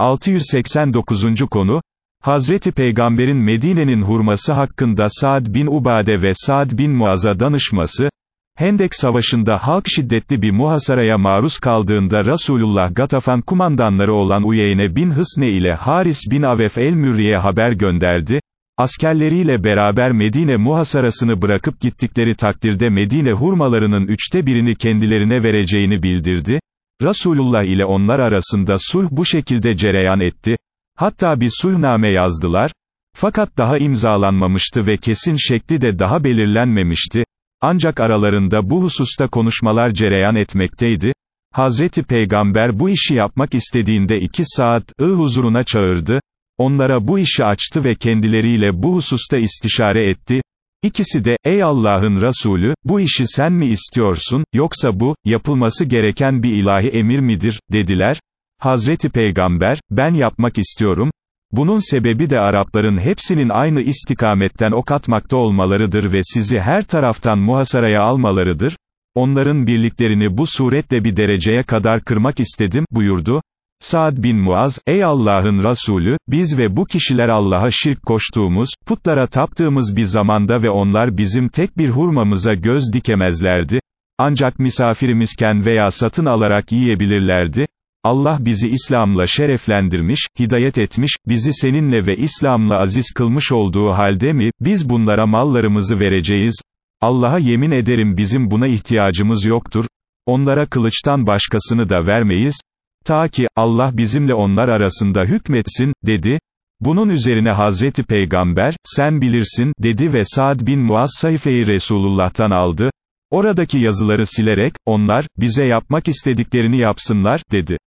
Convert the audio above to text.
689. konu, Hazreti Peygamber'in Medine'nin hurması hakkında Saad bin Ubade ve Saad bin Muaz'a danışması, Hendek Savaşı'nda halk şiddetli bir muhasaraya maruz kaldığında Resulullah Gatafan kumandanları olan Uyeyne bin Hısne ile Haris bin Avef el-Mürri'ye haber gönderdi, askerleriyle beraber Medine muhasarasını bırakıp gittikleri takdirde Medine hurmalarının üçte birini kendilerine vereceğini bildirdi, Resulullah ile onlar arasında sulh bu şekilde cereyan etti, hatta bir sulhname yazdılar, fakat daha imzalanmamıştı ve kesin şekli de daha belirlenmemişti, ancak aralarında bu hususta konuşmalar cereyan etmekteydi, Hazreti Peygamber bu işi yapmak istediğinde iki saat, ı huzuruna çağırdı, onlara bu işi açtı ve kendileriyle bu hususta istişare etti, İkisi de, ey Allah'ın Resulü, bu işi sen mi istiyorsun, yoksa bu, yapılması gereken bir ilahi emir midir, dediler. Hazreti Peygamber, ben yapmak istiyorum. Bunun sebebi de Arapların hepsinin aynı istikametten ok atmakta olmalarıdır ve sizi her taraftan muhasaraya almalarıdır. Onların birliklerini bu suretle bir dereceye kadar kırmak istedim, buyurdu. Saad bin Muaz, ey Allah'ın Resulü, biz ve bu kişiler Allah'a şirk koştuğumuz, putlara taptığımız bir zamanda ve onlar bizim tek bir hurmamıza göz dikemezlerdi, ancak misafirimizken veya satın alarak yiyebilirlerdi, Allah bizi İslam'la şereflendirmiş, hidayet etmiş, bizi seninle ve İslam'la aziz kılmış olduğu halde mi, biz bunlara mallarımızı vereceğiz? Allah'a yemin ederim bizim buna ihtiyacımız yoktur, onlara kılıçtan başkasını da vermeyiz, Ta ki, Allah bizimle onlar arasında hükmetsin, dedi. Bunun üzerine Hazreti Peygamber, sen bilirsin, dedi ve Saad bin Muaz sayfayı Resulullah'tan aldı. Oradaki yazıları silerek, onlar, bize yapmak istediklerini yapsınlar, dedi.